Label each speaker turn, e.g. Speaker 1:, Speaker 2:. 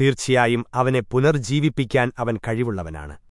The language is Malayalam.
Speaker 1: തീർച്ചയായും അവനെ പുനർജീവിപ്പിക്കാൻ അവൻ കഴിവുള്ളവനാണ്.